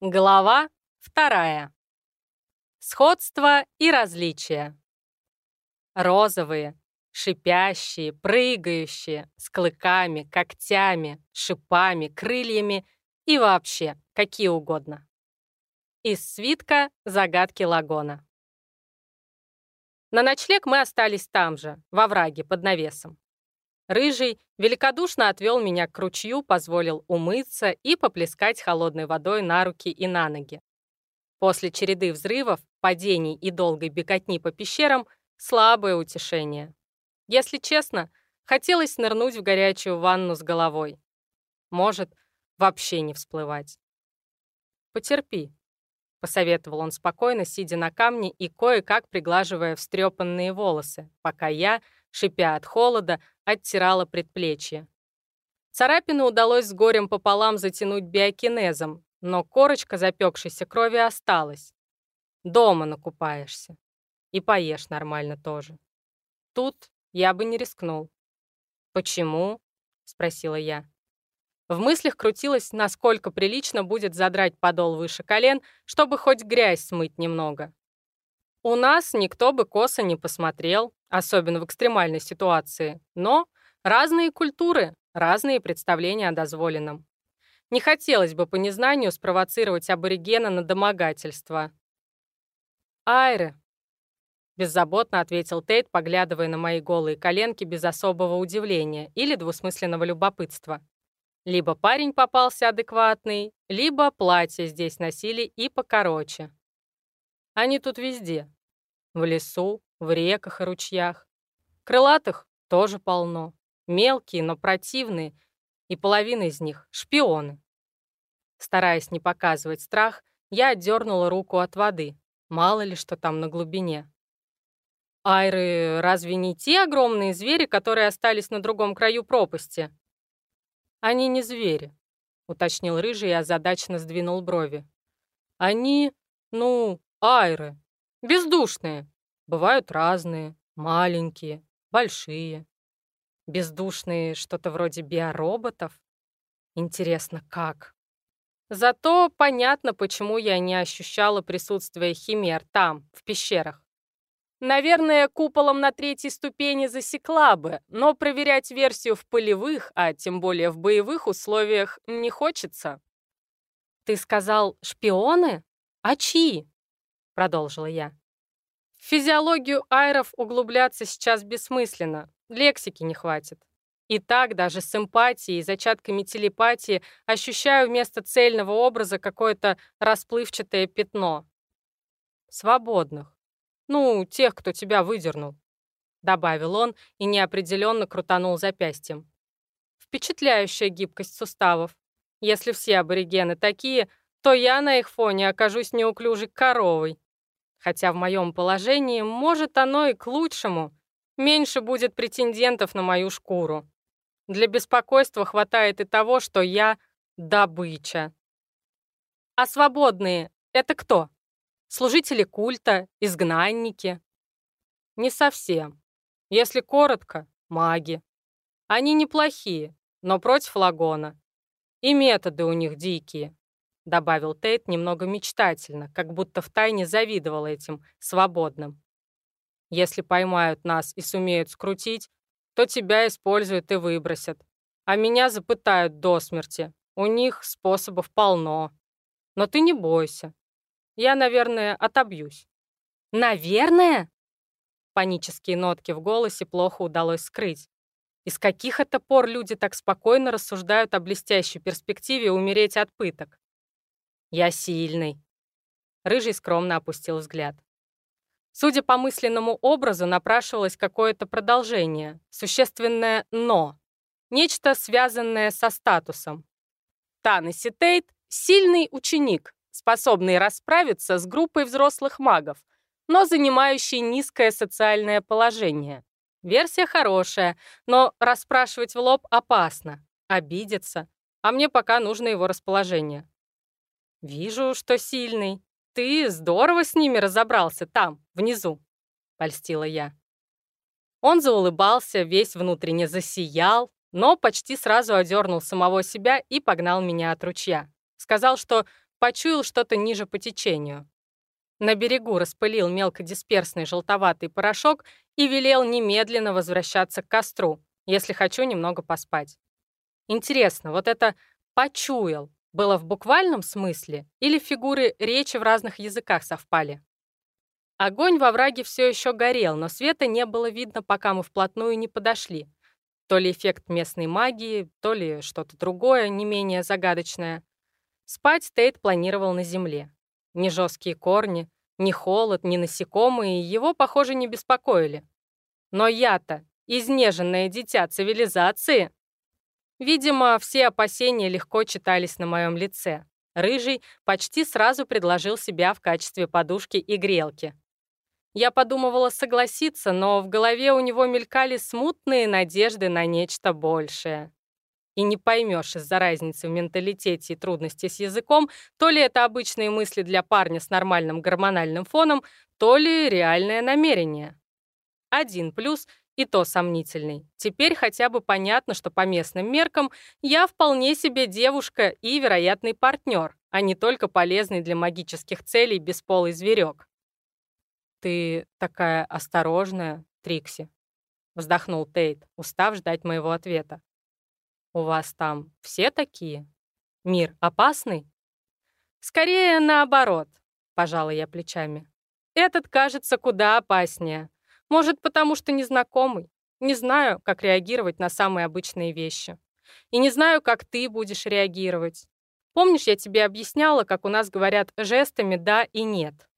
Глава вторая. Сходство и различия. Розовые, шипящие, прыгающие, с клыками, когтями, шипами, крыльями и вообще какие угодно. Из свитка «Загадки Лагона». На ночлег мы остались там же, во враге, под навесом. Рыжий великодушно отвел меня к ручью, позволил умыться и поплескать холодной водой на руки и на ноги. После череды взрывов, падений и долгой беготни по пещерам слабое утешение. Если честно, хотелось нырнуть в горячую ванну с головой. Может, вообще не всплывать. «Потерпи», — посоветовал он спокойно, сидя на камне и кое-как приглаживая встрепанные волосы, пока я, шипя от холода, оттирала предплечье. Царапину удалось с горем пополам затянуть биокинезом, но корочка запекшейся крови осталась. Дома накупаешься. И поешь нормально тоже. Тут я бы не рискнул. «Почему?» — спросила я. В мыслях крутилось, насколько прилично будет задрать подол выше колен, чтобы хоть грязь смыть немного. У нас никто бы косо не посмотрел, особенно в экстремальной ситуации, но разные культуры, разные представления о дозволенном. Не хотелось бы по незнанию спровоцировать аборигена на домогательство. «Айре», — беззаботно ответил Тейт, поглядывая на мои голые коленки без особого удивления или двусмысленного любопытства. Либо парень попался адекватный, либо платье здесь носили и покороче. Они тут везде. В лесу, в реках и ручьях. Крылатых тоже полно. Мелкие, но противные, и половина из них — шпионы. Стараясь не показывать страх, я отдернула руку от воды. Мало ли, что там на глубине. Айры разве не те огромные звери, которые остались на другом краю пропасти? Они не звери, уточнил рыжий и озадаченно сдвинул брови. Они, ну, айры, Бездушные. Бывают разные. Маленькие, большие. Бездушные что-то вроде биороботов. Интересно, как? Зато понятно, почему я не ощущала присутствия химер там, в пещерах. Наверное, куполом на третьей ступени засекла бы, но проверять версию в полевых, а тем более в боевых условиях, не хочется. «Ты сказал, шпионы? А чьи?» продолжила я. Физиологию айров углубляться сейчас бессмысленно, лексики не хватит. И так даже с эмпатией и зачатками телепатии ощущаю вместо цельного образа какое-то расплывчатое пятно. Свободных. Ну, тех, кто тебя выдернул. Добавил он и неопределенно крутанул запястьем. Впечатляющая гибкость суставов. Если все аборигены такие, то я на их фоне окажусь неуклюжей коровой. Хотя в моем положении, может, оно и к лучшему. Меньше будет претендентов на мою шкуру. Для беспокойства хватает и того, что я добыча. А свободные — это кто? Служители культа, изгнанники? Не совсем. Если коротко, маги. Они неплохие, но против лагона. И методы у них дикие добавил Тейт немного мечтательно, как будто втайне завидовал этим свободным. Если поймают нас и сумеют скрутить, то тебя используют и выбросят. А меня запытают до смерти. У них способов полно. Но ты не бойся. Я, наверное, отобьюсь. Наверное? Панические нотки в голосе плохо удалось скрыть. Из каких это пор люди так спокойно рассуждают о блестящей перспективе умереть от пыток? «Я сильный». Рыжий скромно опустил взгляд. Судя по мысленному образу, напрашивалось какое-то продолжение, существенное «но». Нечто, связанное со статусом. Танаси Тейт — сильный ученик, способный расправиться с группой взрослых магов, но занимающий низкое социальное положение. Версия хорошая, но расспрашивать в лоб опасно, обидеться, а мне пока нужно его расположение. «Вижу, что сильный. Ты здорово с ними разобрался там, внизу», — польстила я. Он заулыбался, весь внутренне засиял, но почти сразу одернул самого себя и погнал меня от ручья. Сказал, что почуял что-то ниже по течению. На берегу распылил мелкодисперсный желтоватый порошок и велел немедленно возвращаться к костру, если хочу немного поспать. Интересно, вот это «почуял» было в буквальном смысле или фигуры речи в разных языках совпали? Огонь во враге все еще горел, но света не было видно, пока мы вплотную не подошли. То ли эффект местной магии, то ли что-то другое, не менее загадочное. Спать Тейт планировал на земле. Ни жесткие корни, ни холод, ни насекомые его, похоже, не беспокоили. Но я-то, изнеженное дитя цивилизации, Видимо, все опасения легко читались на моем лице. Рыжий почти сразу предложил себя в качестве подушки и грелки. Я подумывала согласиться, но в голове у него мелькали смутные надежды на нечто большее. И не поймешь из-за разницы в менталитете и трудности с языком, то ли это обычные мысли для парня с нормальным гормональным фоном, то ли реальное намерение. Один плюс и то сомнительный. Теперь хотя бы понятно, что по местным меркам я вполне себе девушка и вероятный партнер, а не только полезный для магических целей бесполый зверек. «Ты такая осторожная, Трикси», — вздохнул Тейт, устав ждать моего ответа. «У вас там все такие? Мир опасный?» «Скорее наоборот», — пожала я плечами. «Этот кажется куда опаснее. Может, потому что незнакомый. Не знаю, как реагировать на самые обычные вещи. И не знаю, как ты будешь реагировать. Помнишь, я тебе объясняла, как у нас говорят жестами «да» и «нет»?»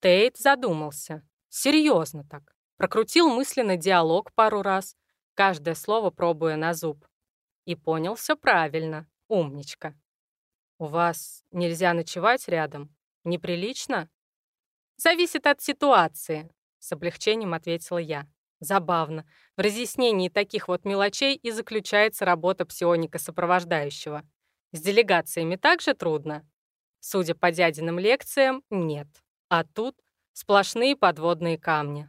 Тейт задумался. Серьезно так. Прокрутил мысленно диалог пару раз, каждое слово пробуя на зуб. И понял все правильно. Умничка. «У вас нельзя ночевать рядом? Неприлично?» «Зависит от ситуации», с облегчением ответила я. Забавно. В разъяснении таких вот мелочей и заключается работа псионика-сопровождающего. С делегациями также трудно? Судя по дядиным лекциям, нет. А тут сплошные подводные камни.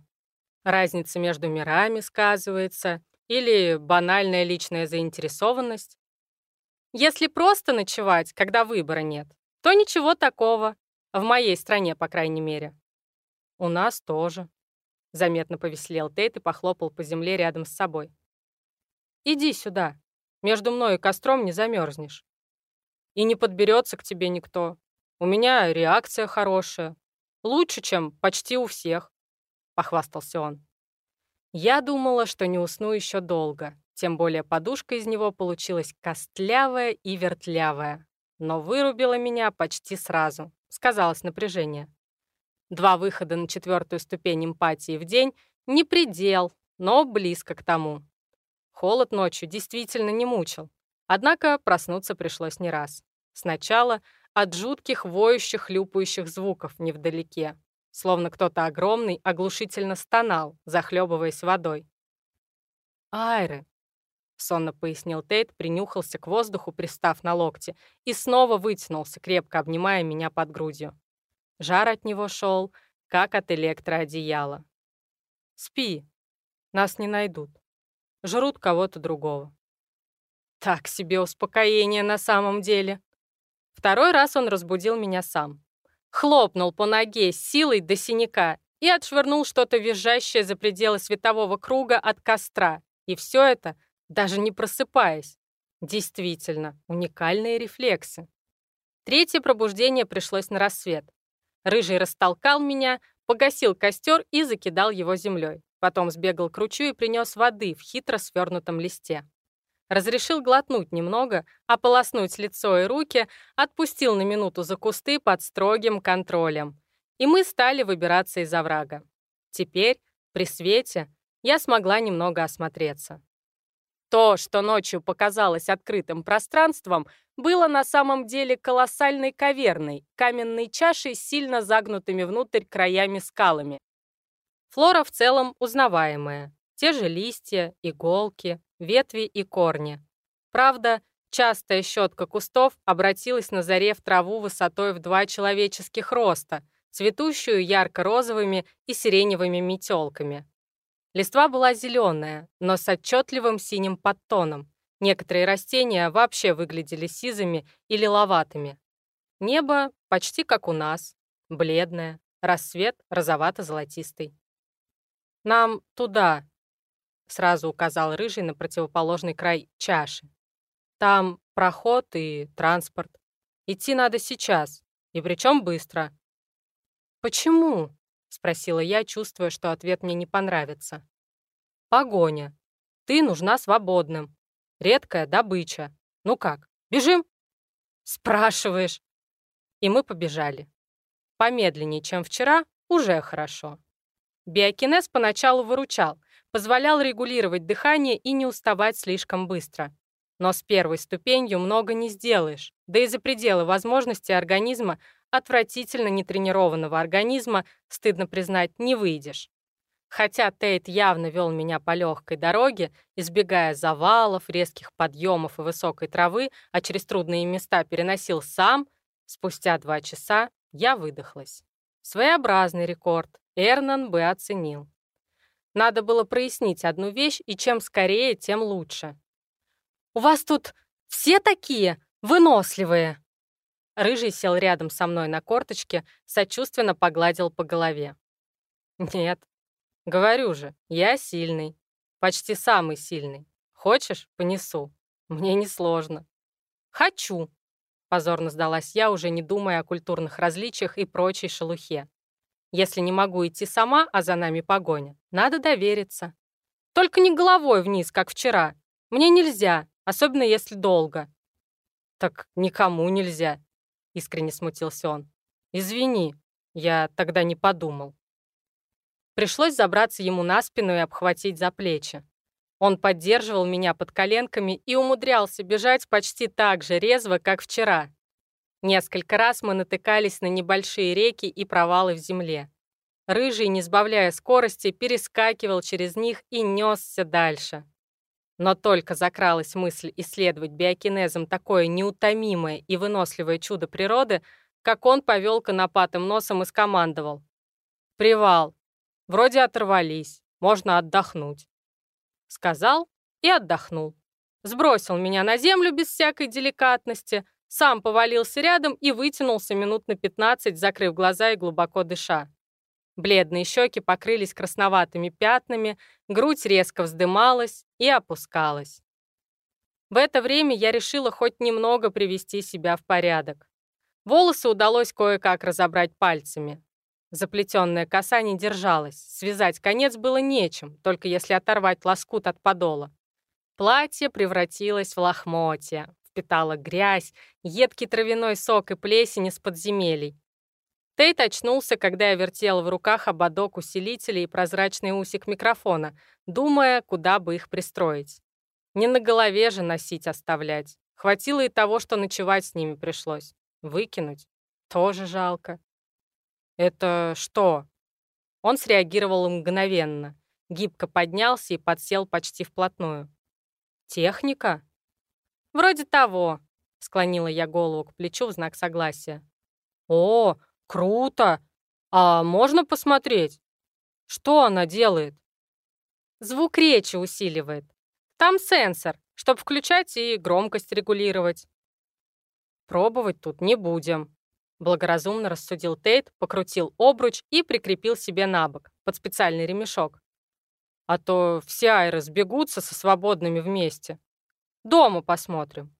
Разница между мирами сказывается или банальная личная заинтересованность. Если просто ночевать, когда выбора нет, то ничего такого. В моей стране, по крайней мере. У нас тоже. Заметно повеселел Тейт и похлопал по земле рядом с собой. «Иди сюда. Между мной и костром не замерзнешь. И не подберется к тебе никто. У меня реакция хорошая. Лучше, чем почти у всех», — похвастался он. Я думала, что не усну еще долго, тем более подушка из него получилась костлявая и вертлявая, но вырубила меня почти сразу, сказалось напряжение. Два выхода на четвертую ступень эмпатии в день — не предел, но близко к тому. Холод ночью действительно не мучил. Однако проснуться пришлось не раз. Сначала от жутких воющих, хлюпающих звуков невдалеке, словно кто-то огромный оглушительно стонал, захлебываясь водой. «Айры», — сонно пояснил Тейт, принюхался к воздуху, пристав на локте, и снова вытянулся, крепко обнимая меня под грудью. Жар от него шел, как от электроодеяла. «Спи, нас не найдут. Жрут кого-то другого». Так себе успокоение на самом деле. Второй раз он разбудил меня сам. Хлопнул по ноге с силой до синяка и отшвырнул что-то визжащее за пределы светового круга от костра. И все это, даже не просыпаясь. Действительно, уникальные рефлексы. Третье пробуждение пришлось на рассвет. Рыжий растолкал меня, погасил костер и закидал его землей. Потом сбегал к ручью и принес воды в хитро свернутом листе. Разрешил глотнуть немного, ополоснуть лицо и руки, отпустил на минуту за кусты под строгим контролем. И мы стали выбираться из оврага. Теперь, при свете, я смогла немного осмотреться. То, что ночью показалось открытым пространством, было на самом деле колоссальной каверной, каменной чашей с сильно загнутыми внутрь краями скалами. Флора в целом узнаваемая. Те же листья, иголки, ветви и корни. Правда, частая щетка кустов обратилась на заре в траву высотой в два человеческих роста, цветущую ярко-розовыми и сиреневыми метелками. Листва была зеленая, но с отчетливым синим подтоном. Некоторые растения вообще выглядели сизыми или лиловатыми. Небо почти как у нас, бледное, рассвет розовато-золотистый. «Нам туда», — сразу указал Рыжий на противоположный край чаши. «Там проход и транспорт. Идти надо сейчас, и причем быстро». «Почему?» — спросила я, чувствуя, что ответ мне не понравится. «Погоня. Ты нужна свободным. Редкая добыча. Ну как, бежим?» «Спрашиваешь». И мы побежали. Помедленнее, чем вчера, уже хорошо. Биокинез поначалу выручал, позволял регулировать дыхание и не уставать слишком быстро. Но с первой ступенью много не сделаешь, да и за пределы возможностей организма, отвратительно нетренированного организма, стыдно признать, не выйдешь. Хотя Тейт явно вел меня по легкой дороге, избегая завалов, резких подъемов и высокой травы, а через трудные места переносил сам, спустя два часа я выдохлась. Своеобразный рекорд, Эрнан бы оценил. Надо было прояснить одну вещь, и чем скорее, тем лучше. «У вас тут все такие выносливые!» Рыжий сел рядом со мной на корточке, сочувственно погладил по голове. «Нет, Говорю же, я сильный. Почти самый сильный. Хочешь, понесу. Мне несложно. Хочу. Позорно сдалась я, уже не думая о культурных различиях и прочей шелухе. Если не могу идти сама, а за нами погоня, надо довериться. Только не головой вниз, как вчера. Мне нельзя, особенно если долго. Так никому нельзя, искренне смутился он. Извини, я тогда не подумал. Пришлось забраться ему на спину и обхватить за плечи. Он поддерживал меня под коленками и умудрялся бежать почти так же резво, как вчера. Несколько раз мы натыкались на небольшие реки и провалы в земле. Рыжий, не сбавляя скорости, перескакивал через них и несся дальше. Но только закралась мысль исследовать биокинезом такое неутомимое и выносливое чудо природы, как он повел конопатым носом и скомандовал. «Привал! Вроде оторвались, можно отдохнуть. Сказал и отдохнул. Сбросил меня на землю без всякой деликатности, сам повалился рядом и вытянулся минут на 15, закрыв глаза и глубоко дыша. Бледные щеки покрылись красноватыми пятнами, грудь резко вздымалась и опускалась. В это время я решила хоть немного привести себя в порядок. Волосы удалось кое-как разобрать пальцами. Заплетенная коса не держалась, связать конец было нечем, только если оторвать лоскут от подола. Платье превратилось в лохмотья, впитало грязь, едкий травяной сок и плесень из подземелий. Тейт очнулся, когда я вертела в руках ободок усилителей и прозрачный усик микрофона, думая, куда бы их пристроить. Не на голове же носить оставлять. Хватило и того, что ночевать с ними пришлось. Выкинуть. Тоже жалко. «Это что?» Он среагировал мгновенно, гибко поднялся и подсел почти вплотную. «Техника?» «Вроде того», — склонила я голову к плечу в знак согласия. «О, круто! А можно посмотреть? Что она делает?» «Звук речи усиливает. Там сенсор, чтобы включать и громкость регулировать». «Пробовать тут не будем», Благоразумно рассудил Тейт, покрутил обруч и прикрепил себе на бок, под специальный ремешок. А то все айры сбегутся со свободными вместе. Дома посмотрим.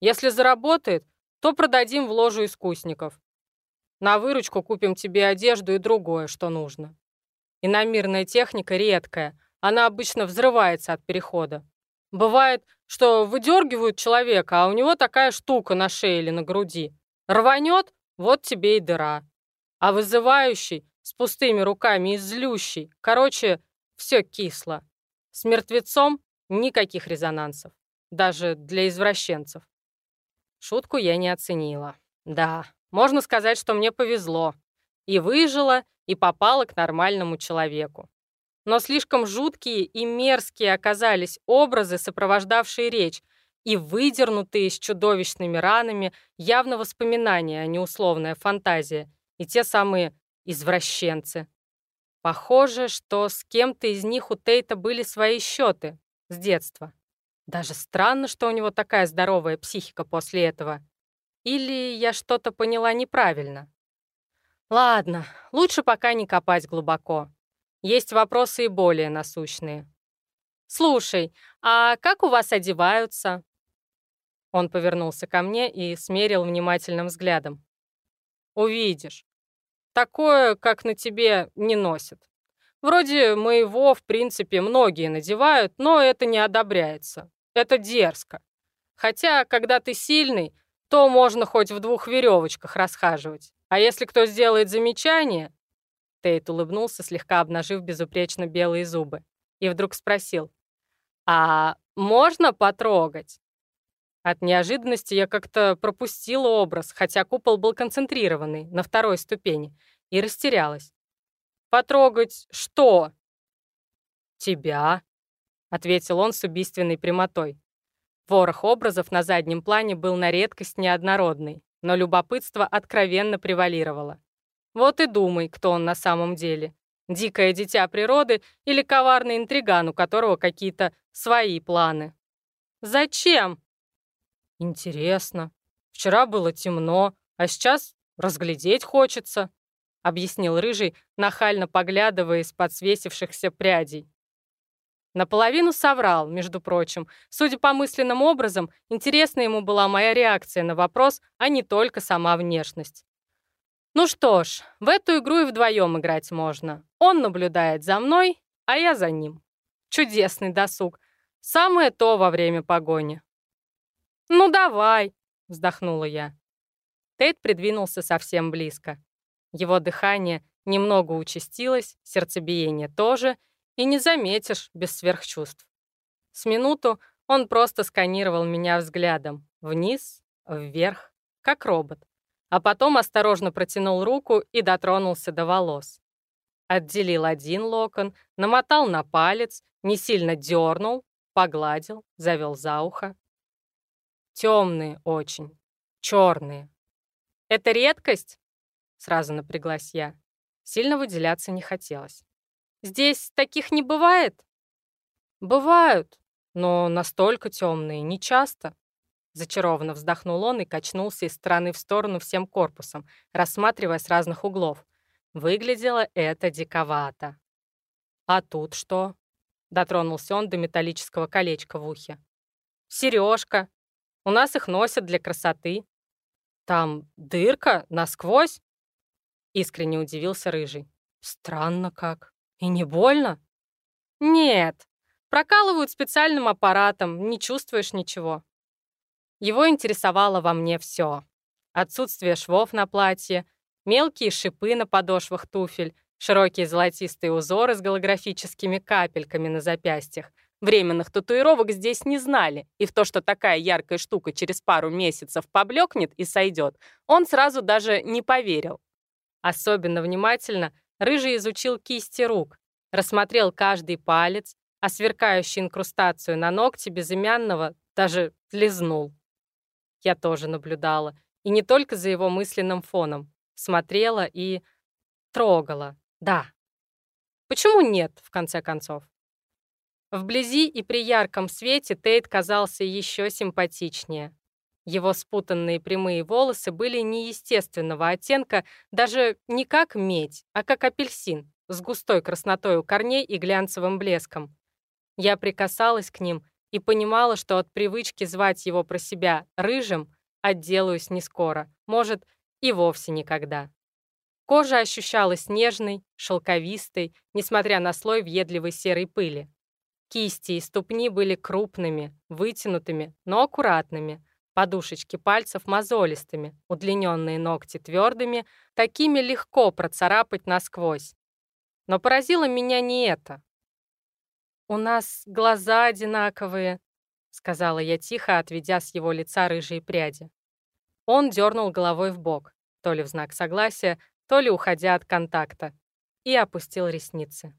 Если заработает, то продадим в ложу искусников. На выручку купим тебе одежду и другое, что нужно. Иномирная техника редкая, она обычно взрывается от перехода. Бывает, что выдергивают человека, а у него такая штука на шее или на груди. Рванет, вот тебе и дыра. А вызывающий, с пустыми руками и злющий, короче, все кисло. С мертвецом никаких резонансов. Даже для извращенцев. Шутку я не оценила. Да, можно сказать, что мне повезло. И выжила, и попала к нормальному человеку. Но слишком жуткие и мерзкие оказались образы, сопровождавшие речь, и выдернутые с чудовищными ранами явно воспоминания, а не условная фантазия, и те самые извращенцы. Похоже, что с кем-то из них у Тейта были свои счеты с детства. Даже странно, что у него такая здоровая психика после этого. Или я что-то поняла неправильно? Ладно, лучше пока не копать глубоко. Есть вопросы и более насущные. «Слушай, а как у вас одеваются?» Он повернулся ко мне и смерил внимательным взглядом. «Увидишь. Такое, как на тебе, не носят. Вроде моего, в принципе, многие надевают, но это не одобряется. Это дерзко. Хотя, когда ты сильный, то можно хоть в двух веревочках расхаживать. А если кто сделает замечание...» Тейт улыбнулся, слегка обнажив безупречно белые зубы, и вдруг спросил. «А можно потрогать?» От неожиданности я как-то пропустила образ, хотя купол был концентрированный, на второй ступени, и растерялась. «Потрогать что?» «Тебя», — ответил он с убийственной прямотой. Ворох образов на заднем плане был на редкость неоднородный, но любопытство откровенно превалировало. Вот и думай, кто он на самом деле. Дикое дитя природы или коварный интриган, у которого какие-то свои планы. «Зачем?» «Интересно. Вчера было темно, а сейчас разглядеть хочется», — объяснил Рыжий, нахально поглядывая из-под свесившихся прядей. Наполовину соврал, между прочим. Судя по мысленным образом, интересна ему была моя реакция на вопрос, а не только сама внешность. Ну что ж, в эту игру и вдвоем играть можно. Он наблюдает за мной, а я за ним. Чудесный досуг. Самое то во время погони. «Ну давай», — вздохнула я. Тейт придвинулся совсем близко. Его дыхание немного участилось, сердцебиение тоже — и не заметишь без сверхчувств. С минуту он просто сканировал меня взглядом. Вниз, вверх, как робот. А потом осторожно протянул руку и дотронулся до волос. Отделил один локон, намотал на палец, не сильно дернул, погладил, завел за ухо. Темные очень, черные. Это редкость? Сразу напряглась я. Сильно выделяться не хотелось. Здесь таких не бывает? Бывают, но настолько темные, не часто. Зачарованно вздохнул он и качнулся из стороны в сторону всем корпусом, рассматривая с разных углов. Выглядело это диковато. «А тут что?» — дотронулся он до металлического колечка в ухе. Сережка. У нас их носят для красоты. Там дырка насквозь?» Искренне удивился Рыжий. «Странно как». И не больно? Нет. Прокалывают специальным аппаратом, не чувствуешь ничего. Его интересовало во мне все. Отсутствие швов на платье, мелкие шипы на подошвах туфель, широкие золотистые узоры с голографическими капельками на запястьях. Временных татуировок здесь не знали, и в то, что такая яркая штука через пару месяцев поблекнет и сойдет, он сразу даже не поверил. Особенно внимательно Рыжий изучил кисти рук, рассмотрел каждый палец, а сверкающую инкрустацию на ногте безымянного даже лизнул. Я тоже наблюдала, и не только за его мысленным фоном. Смотрела и трогала, да. Почему нет, в конце концов? Вблизи и при ярком свете Тейт казался еще симпатичнее. Его спутанные прямые волосы были неестественного оттенка, даже не как медь, а как апельсин, с густой краснотой у корней и глянцевым блеском. Я прикасалась к ним и понимала, что от привычки звать его про себя рыжим отделаюсь не скоро, может, и вовсе никогда. Кожа ощущалась нежной, шелковистой, несмотря на слой въедливой серой пыли. Кисти и ступни были крупными, вытянутыми, но аккуратными — Подушечки пальцев мозолистыми, удлиненные ногти твердыми, такими легко процарапать насквозь. Но поразило меня не это. «У нас глаза одинаковые», — сказала я тихо, отведя с его лица рыжие пряди. Он дернул головой в бок, то ли в знак согласия, то ли уходя от контакта, и опустил ресницы.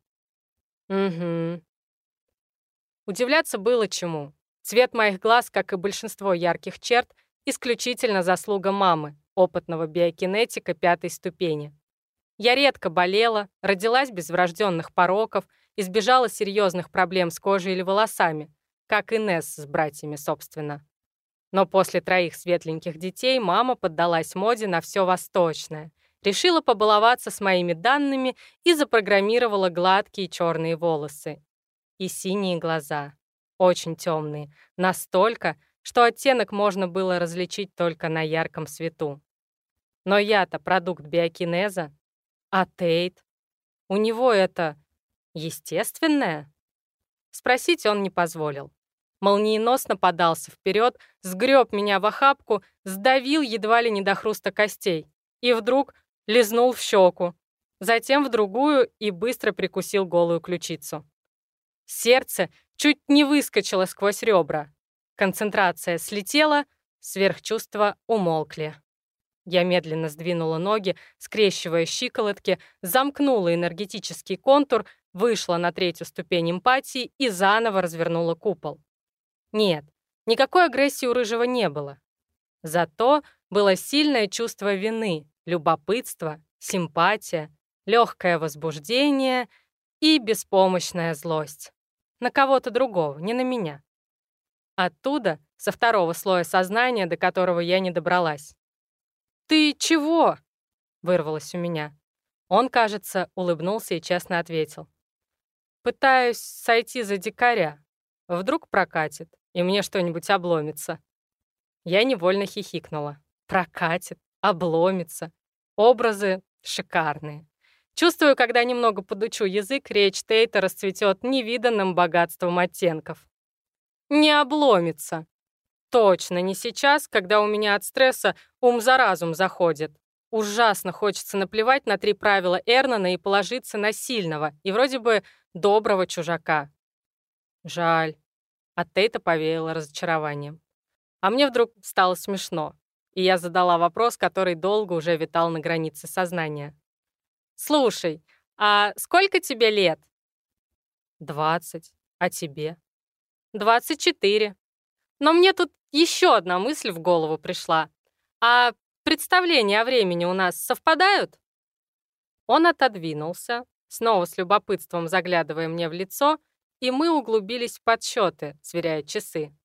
«Угу». Удивляться было чему. Цвет моих глаз, как и большинство ярких черт, исключительно заслуга мамы, опытного биокинетика пятой ступени. Я редко болела, родилась без врожденных пороков, избежала серьезных проблем с кожей или волосами, как и Несс с братьями, собственно. Но после троих светленьких детей мама поддалась моде на все восточное, решила побаловаться с моими данными и запрограммировала гладкие черные волосы и синие глаза. Очень темные, настолько, что оттенок можно было различить только на ярком свету. Но я-то продукт биокинеза, а Тейт? У него это естественное? Спросить он не позволил. Молниеносно подался вперед, сгреб меня в охапку, сдавил едва ли не до хруста костей и вдруг лизнул в щеку, затем в другую и быстро прикусил голую ключицу. Сердце чуть не выскочило сквозь ребра. Концентрация слетела, сверхчувства умолкли. Я медленно сдвинула ноги, скрещивая щиколотки, замкнула энергетический контур, вышла на третью ступень эмпатии и заново развернула купол. Нет, никакой агрессии у Рыжего не было. Зато было сильное чувство вины, любопытство, симпатия, легкое возбуждение и беспомощная злость. На кого-то другого, не на меня. Оттуда, со второго слоя сознания, до которого я не добралась. «Ты чего?» — вырвалось у меня. Он, кажется, улыбнулся и честно ответил. «Пытаюсь сойти за дикаря. Вдруг прокатит, и мне что-нибудь обломится». Я невольно хихикнула. «Прокатит, обломится. Образы шикарные. Чувствую, когда немного подучу язык, речь Тейта расцветет невиданным богатством оттенков. Не обломится. Точно не сейчас, когда у меня от стресса ум за разум заходит. Ужасно хочется наплевать на три правила Эрнана и положиться на сильного и вроде бы доброго чужака. Жаль. От Тейта повеяло разочарованием. А мне вдруг стало смешно, и я задала вопрос, который долго уже витал на границе сознания. «Слушай, а сколько тебе лет?» «Двадцать. А тебе?» «Двадцать четыре. Но мне тут еще одна мысль в голову пришла. А представления о времени у нас совпадают? Он отодвинулся, снова с любопытством заглядывая мне в лицо, и мы углубились в подсчеты, сверяя часы.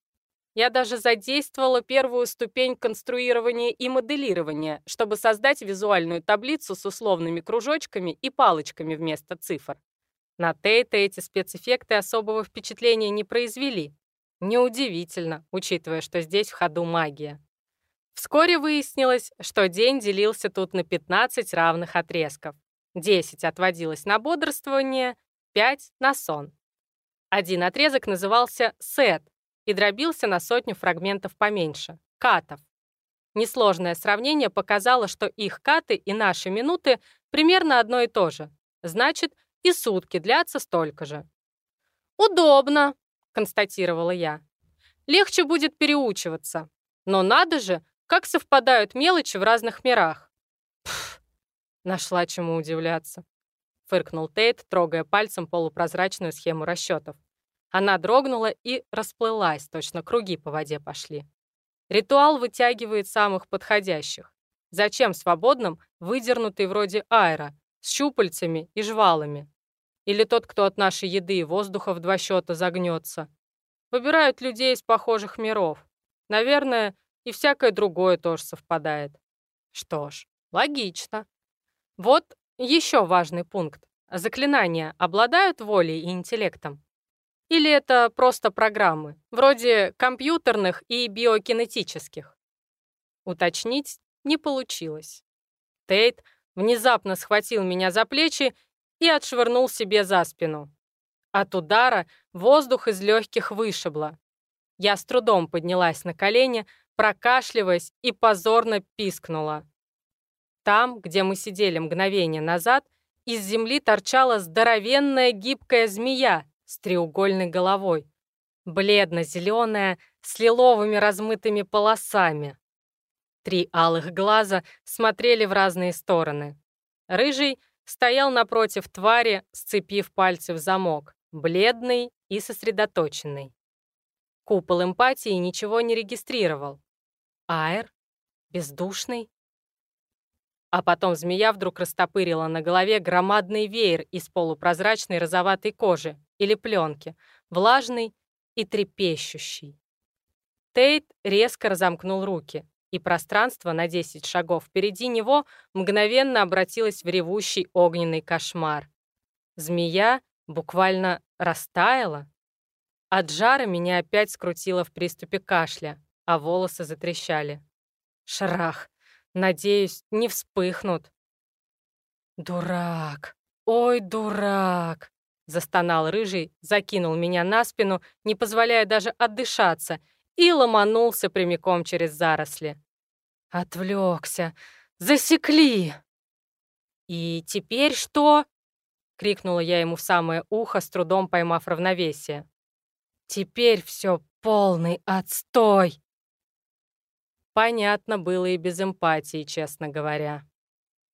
Я даже задействовала первую ступень конструирования и моделирования, чтобы создать визуальную таблицу с условными кружочками и палочками вместо цифр. На Тейта эти спецэффекты особого впечатления не произвели, Неудивительно, учитывая, что здесь в ходу магия. Вскоре выяснилось, что день делился тут на 15 равных отрезков. 10 отводилось на бодрствование, 5 — на сон. Один отрезок назывался «сет» и дробился на сотню фрагментов поменьше — «катов». Несложное сравнение показало, что их каты и наши минуты примерно одно и то же. Значит, и сутки длятся столько же. «Удобно», констатировала я. Легче будет переучиваться. Но надо же, как совпадают мелочи в разных мирах. Пф, нашла чему удивляться. Фыркнул Тейт, трогая пальцем полупрозрачную схему расчетов. Она дрогнула и расплылась, точно круги по воде пошли. Ритуал вытягивает самых подходящих. Зачем свободным, выдернутый вроде аэро, с щупальцами и жвалами? Или тот, кто от нашей еды и воздуха в два счета загнется. Выбирают людей из похожих миров. Наверное, и всякое другое тоже совпадает. Что ж, логично. Вот еще важный пункт. Заклинания обладают волей и интеллектом? Или это просто программы, вроде компьютерных и биокинетических? Уточнить не получилось. Тейт внезапно схватил меня за плечи и отшвырнул себе за спину. От удара воздух из легких вышибло. Я с трудом поднялась на колени, прокашливаясь и позорно пискнула. Там, где мы сидели мгновение назад, из земли торчала здоровенная гибкая змея с треугольной головой, бледно-зеленая, с лиловыми размытыми полосами. Три алых глаза смотрели в разные стороны. Рыжий стоял напротив твари, сцепив пальцы в замок, бледный и сосредоточенный. Купол эмпатии ничего не регистрировал. Аэр? Бездушный? А потом змея вдруг растопырила на голове громадный веер из полупрозрачной розоватой кожи или пленки, влажный и трепещущий. Тейт резко разомкнул руки, и пространство на 10 шагов впереди него мгновенно обратилось в ревущий огненный кошмар. Змея буквально растаяла. От жара меня опять скрутило в приступе кашля, а волосы затрещали. Шрах. Надеюсь, не вспыхнут. «Дурак! Ой, дурак!» Застонал рыжий, закинул меня на спину, не позволяя даже отдышаться, и ломанулся прямиком через заросли. Отвлекся. Засекли! «И теперь что?» — крикнула я ему в самое ухо, с трудом поймав равновесие. «Теперь все полный отстой!» Понятно было и без эмпатии, честно говоря.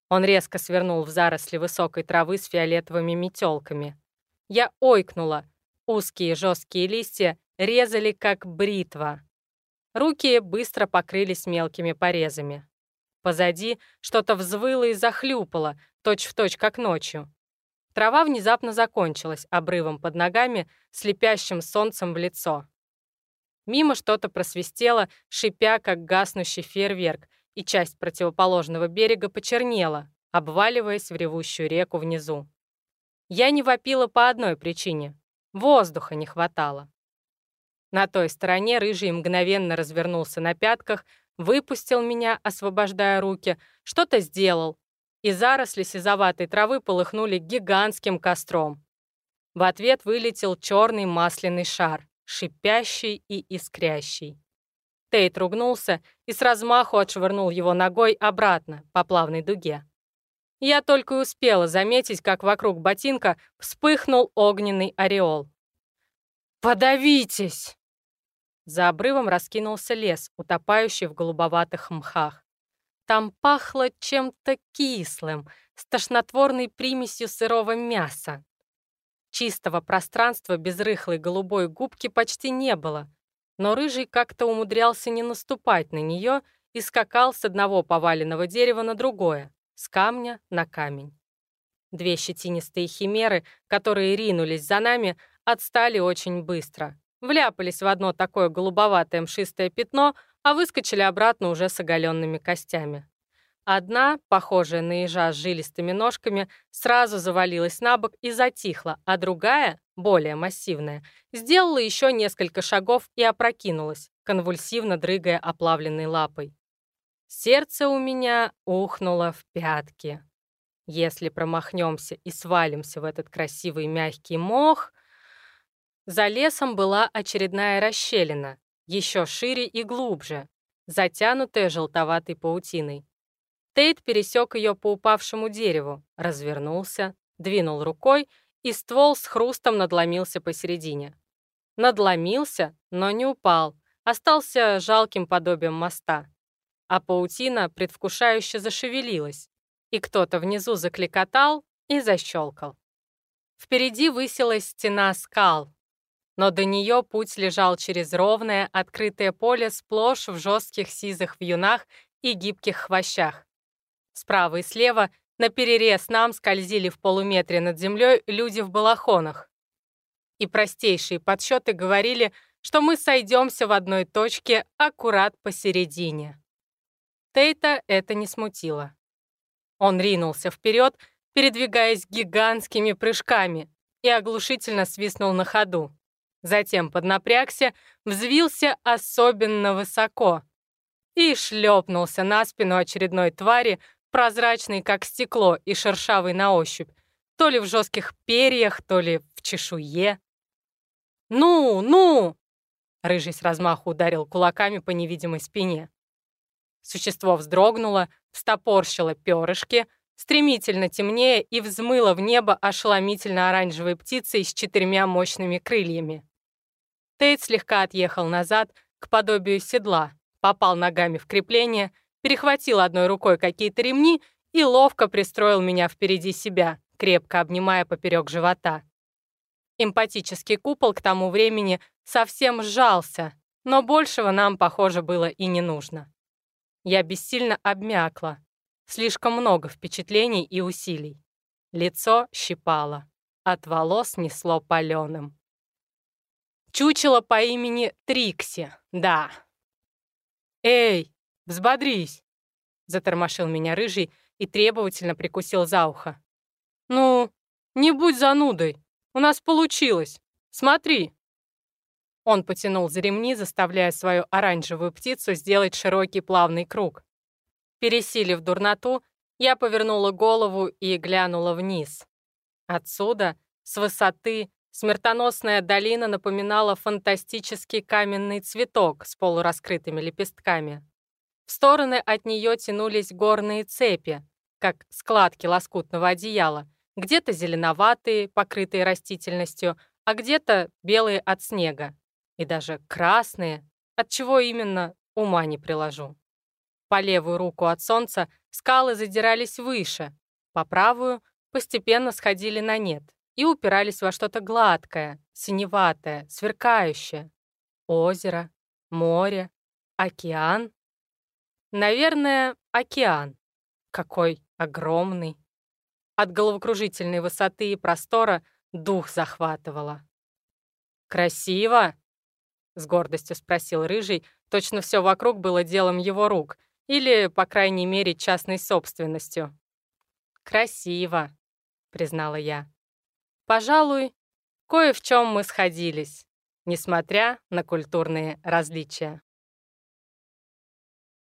Он резко свернул в заросли высокой травы с фиолетовыми метелками. Я ойкнула. Узкие жесткие листья резали, как бритва. Руки быстро покрылись мелкими порезами. Позади что-то взвыло и захлюпало, точь-в-точь, точь, как ночью. Трава внезапно закончилась обрывом под ногами, слепящим солнцем в лицо. Мимо что-то просвистело, шипя, как гаснущий фейерверк, и часть противоположного берега почернела, обваливаясь в ревущую реку внизу. Я не вопила по одной причине — воздуха не хватало. На той стороне рыжий мгновенно развернулся на пятках, выпустил меня, освобождая руки, что-то сделал, и заросли сизоватой травы полыхнули гигантским костром. В ответ вылетел черный масляный шар шипящий и искрящий. Тейт ругнулся и с размаху отшвырнул его ногой обратно по плавной дуге. Я только успела заметить, как вокруг ботинка вспыхнул огненный ореол. «Подавитесь!» За обрывом раскинулся лес, утопающий в голубоватых мхах. Там пахло чем-то кислым, с тошнотворной примесью сырого мяса. Чистого пространства без рыхлой голубой губки почти не было, но рыжий как-то умудрялся не наступать на нее и скакал с одного поваленного дерева на другое, с камня на камень. Две щетинистые химеры, которые ринулись за нами, отстали очень быстро. Вляпались в одно такое голубоватое мшистое пятно, а выскочили обратно уже с оголенными костями. Одна, похожая на ежа с жилистыми ножками, сразу завалилась на бок и затихла, а другая, более массивная, сделала еще несколько шагов и опрокинулась, конвульсивно дрыгая оплавленной лапой. Сердце у меня ухнуло в пятки. Если промахнемся и свалимся в этот красивый мягкий мох... За лесом была очередная расщелина, еще шире и глубже, затянутая желтоватой паутиной. Тейт пересек ее по упавшему дереву, развернулся, двинул рукой, и ствол с хрустом надломился посередине. Надломился, но не упал, остался жалким подобием моста. А паутина предвкушающе зашевелилась, и кто-то внизу закликотал и защелкал. Впереди высилась стена скал, но до нее путь лежал через ровное, открытое поле сплошь в жестких сизых вьюнах и гибких хвощах. Справа и слева на перерез нам скользили в полуметре над землей люди в балахонах. И простейшие подсчеты говорили, что мы сойдемся в одной точке аккурат посередине. Тейта это не смутило. Он ринулся вперед, передвигаясь гигантскими прыжками, и оглушительно свистнул на ходу. Затем поднапрягся, взвился особенно высоко и шлепнулся на спину очередной твари, прозрачный, как стекло, и шершавый на ощупь, то ли в жестких перьях, то ли в чешуе. «Ну, ну!» Рыжий с размаху ударил кулаками по невидимой спине. Существо вздрогнуло, встопорщило перышки, стремительно темнее и взмыло в небо ошеломительно оранжевой птицей с четырьмя мощными крыльями. Тейт слегка отъехал назад к подобию седла, попал ногами в крепление — перехватил одной рукой какие-то ремни и ловко пристроил меня впереди себя, крепко обнимая поперек живота. Эмпатический купол к тому времени совсем сжался, но большего нам, похоже, было и не нужно. Я бессильно обмякла. Слишком много впечатлений и усилий. Лицо щипало. От волос несло паленым. Чучело по имени Трикси. Да, «Эй, взбодрись!» Затормошил меня рыжий и требовательно прикусил за ухо. «Ну, не будь занудой, у нас получилось. Смотри!» Он потянул за ремни, заставляя свою оранжевую птицу сделать широкий плавный круг. Пересилив дурноту, я повернула голову и глянула вниз. Отсюда, с высоты, смертоносная долина напоминала фантастический каменный цветок с полураскрытыми лепестками. В стороны от нее тянулись горные цепи, как складки лоскутного одеяла, где-то зеленоватые, покрытые растительностью, а где-то белые от снега. И даже красные, от чего именно, ума не приложу. По левую руку от солнца скалы задирались выше, по правую постепенно сходили на нет и упирались во что-то гладкое, синеватое, сверкающее. Озеро, море, океан. Наверное, океан. Какой огромный. От головокружительной высоты и простора дух захватывало. «Красиво?» — с гордостью спросил Рыжий. Точно все вокруг было делом его рук, или, по крайней мере, частной собственностью. «Красиво», — признала я. «Пожалуй, кое в чем мы сходились, несмотря на культурные различия».